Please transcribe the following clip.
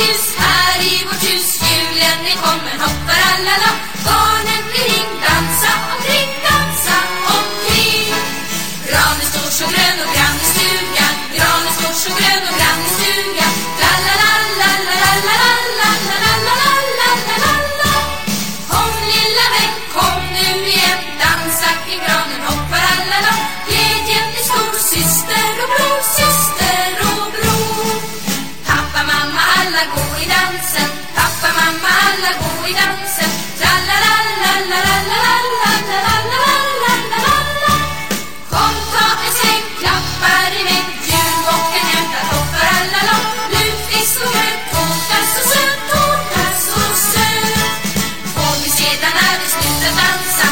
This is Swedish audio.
hus här i vårt hus. Julen är kommen, hoppar alla lopp. Barnen blir ring, dansa omkring, dansa omkring Granen står så grön och grann i stugan. Granen står så grön och alla gå i dansen Pappa, mamma, alla gå i dansen Trallalalalalalalalalalalalalalala Kom, ta en sväng, klappar i mig en hämtar toppar alla lopp Nu fisk och gröt, tårta så söt, tårta så söt Får vi sedan när vi slutar dansa